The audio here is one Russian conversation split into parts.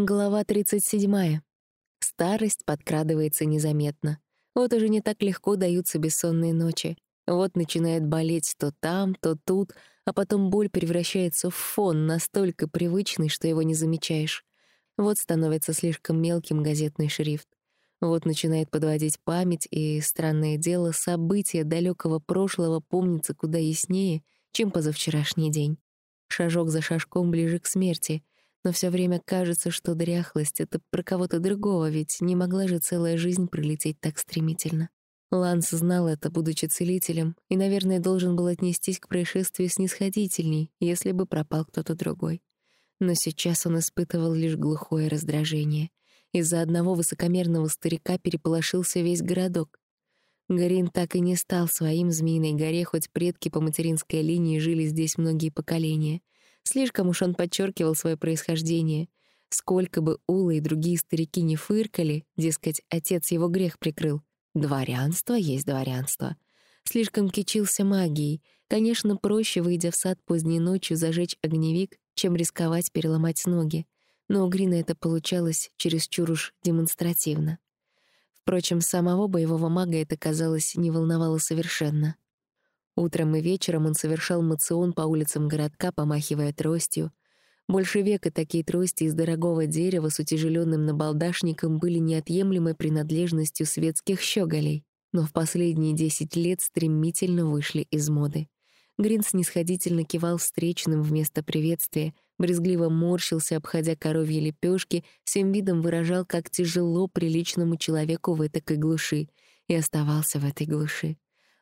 Глава 37. Старость подкрадывается незаметно. Вот уже не так легко даются бессонные ночи. Вот начинает болеть то там, то тут, а потом боль превращается в фон, настолько привычный, что его не замечаешь. Вот становится слишком мелким газетный шрифт. Вот начинает подводить память, и, странное дело, события далекого прошлого помнится куда яснее, чем позавчерашний день. Шажок за шажком ближе к смерти — но все время кажется, что дряхлость — это про кого-то другого, ведь не могла же целая жизнь пролететь так стремительно. Ланс знал это, будучи целителем, и, наверное, должен был отнестись к происшествию снисходительней, если бы пропал кто-то другой. Но сейчас он испытывал лишь глухое раздражение. Из-за одного высокомерного старика переполошился весь городок. Гарин так и не стал своим змеиной горе, хоть предки по материнской линии жили здесь многие поколения — Слишком уж он подчеркивал свое происхождение. Сколько бы Ула и другие старики не фыркали, дескать, отец его грех прикрыл. Дворянство есть дворянство. Слишком кичился магией. Конечно, проще, выйдя в сад поздней ночью, зажечь огневик, чем рисковать переломать ноги. Но у Грина это получалось чересчур уж демонстративно. Впрочем, самого боевого мага это, казалось, не волновало совершенно. Утром и вечером он совершал мацион по улицам городка, помахивая тростью. Больше века такие трости из дорогого дерева с утяжеленным набалдашником были неотъемлемой принадлежностью светских щеголей, но в последние десять лет стремительно вышли из моды. Грин снисходительно кивал встречным вместо приветствия, брезгливо морщился, обходя коровьи лепешки, всем видом выражал, как тяжело приличному человеку в этой глуши, и оставался в этой глуши.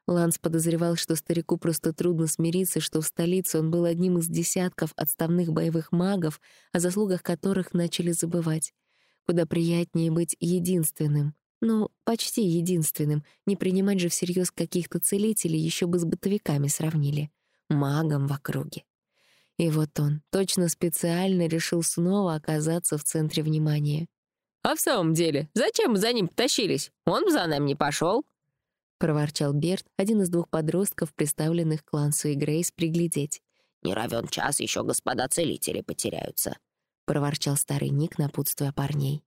Ланс подозревал, что старику просто трудно смириться, что в столице он был одним из десятков отставных боевых магов, о заслугах которых начали забывать. Куда приятнее быть единственным. Ну, почти единственным. Не принимать же всерьез каких-то целителей еще бы с бытовиками сравнили. Магом в округе. И вот он точно специально решил снова оказаться в центре внимания. «А в самом деле, зачем мы за ним тащились? Он за нами не пошел. — проворчал Берт, один из двух подростков, представленных к Лансу и Грейс, приглядеть. «Не равен час, еще господа целители потеряются», — проворчал старый Ник, напутствуя парней.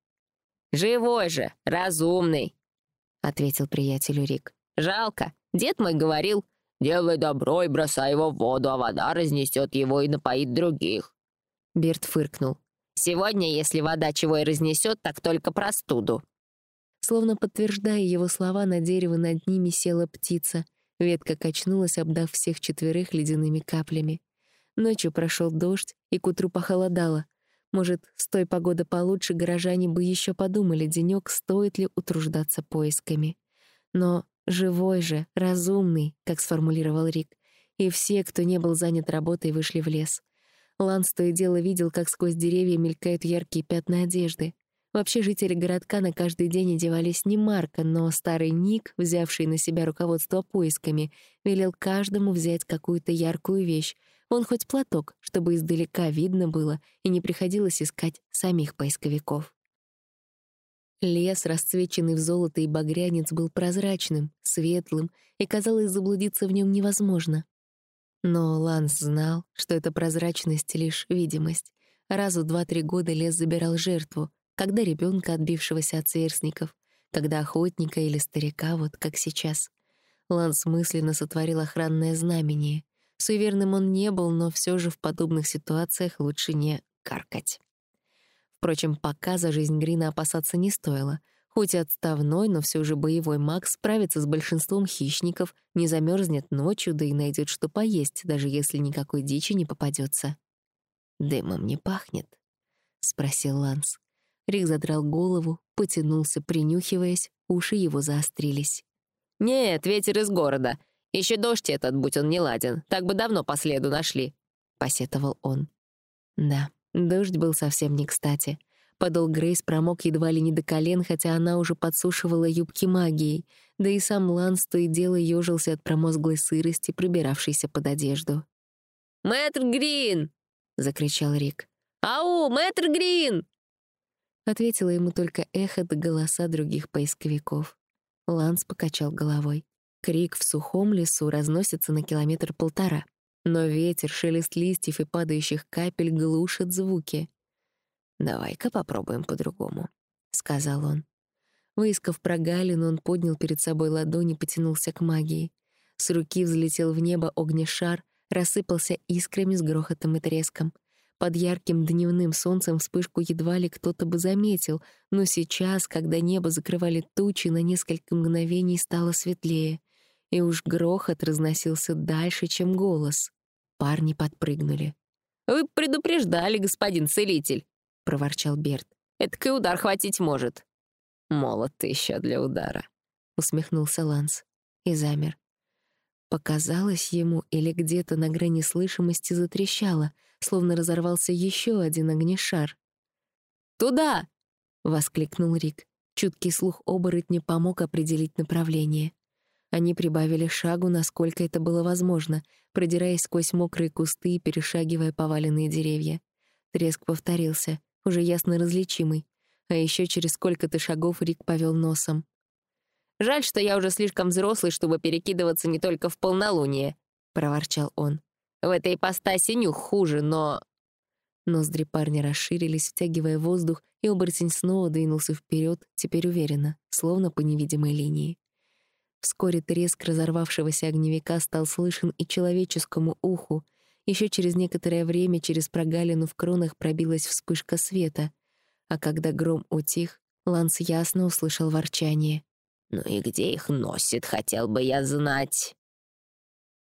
«Живой же, разумный», — ответил приятелю Рик. «Жалко. Дед мой говорил, делай добро и бросай его в воду, а вода разнесет его и напоит других». Берт фыркнул. «Сегодня, если вода чего и разнесет, так только простуду». Словно подтверждая его слова, на дерево над ними села птица. Ветка качнулась, обдав всех четверых ледяными каплями. Ночью прошел дождь, и к утру похолодало. Может, с той погоды получше горожане бы еще подумали, денек стоит ли утруждаться поисками. Но живой же, разумный, как сформулировал Рик, и все, кто не был занят работой, вышли в лес. Ланс то и дело видел, как сквозь деревья мелькают яркие пятна одежды. Вообще жители городка на каждый день одевались не марко, но старый Ник, взявший на себя руководство поисками, велел каждому взять какую-то яркую вещь. Он хоть платок, чтобы издалека видно было и не приходилось искать самих поисковиков. Лес, расцвеченный в золото и багрянец, был прозрачным, светлым, и, казалось, заблудиться в нем невозможно. Но Ланс знал, что эта прозрачность — лишь видимость. Раз в два-три года лес забирал жертву, когда ребенка, отбившегося от сверстников, когда охотника или старика, вот как сейчас. Ланс мысленно сотворил охранное знамение. Суеверным он не был, но все же в подобных ситуациях лучше не каркать. Впрочем, пока за жизнь Грина опасаться не стоило. Хоть и отставной, но все же боевой маг справится с большинством хищников, не замерзнет ночью, да и найдет что поесть, даже если никакой дичи не попадется. «Дымом не пахнет?» — спросил Ланс. Рик задрал голову, потянулся, принюхиваясь, уши его заострились. «Нет, ветер из города. Еще дождь этот, будь он не ладен. Так бы давно по следу нашли», — посетовал он. Да, дождь был совсем не кстати. Подол Грейс промок едва ли не до колен, хотя она уже подсушивала юбки магией, да и сам Ланс то и дело ёжился от промозглой сырости, пробиравшейся под одежду. «Мэтр Грин!» — закричал Рик. «Ау, мэтр Грин!» Ответило ему только эхо до голоса других поисковиков. Ланс покачал головой. Крик в сухом лесу разносится на километр-полтора, но ветер, шелест листьев и падающих капель глушат звуки. «Давай-ка попробуем по-другому», — сказал он. Выискав прогалину, он поднял перед собой ладонь и потянулся к магии. С руки взлетел в небо огнешар, рассыпался искрами с грохотом и треском. Под ярким дневным солнцем вспышку едва ли кто-то бы заметил, но сейчас, когда небо закрывали тучи, на несколько мгновений стало светлее, и уж грохот разносился дальше, чем голос. Парни подпрыгнули. «Вы предупреждали, господин целитель!» — проворчал Берт. «Эдакой удар хватить может». «Молод ты еще для удара», — усмехнулся Ланс и замер. Показалось ему, или где-то на грани слышимости затрещало, словно разорвался еще один огнешар. «Туда!» — воскликнул Рик. Чуткий слух оборотня помог определить направление. Они прибавили шагу, насколько это было возможно, продираясь сквозь мокрые кусты и перешагивая поваленные деревья. Треск повторился, уже ясно различимый. А еще через сколько-то шагов Рик повел носом. «Жаль, что я уже слишком взрослый, чтобы перекидываться не только в полнолуние», — проворчал он. «В этой ипостаси нюх хуже, но...» Ноздри парня расширились, втягивая воздух, и оборотень снова двинулся вперед, теперь уверенно, словно по невидимой линии. Вскоре треск разорвавшегося огневика стал слышен и человеческому уху. Еще через некоторое время через прогалину в кронах пробилась вспышка света. А когда гром утих, Ланс ясно услышал ворчание. «Ну и где их носит, хотел бы я знать?»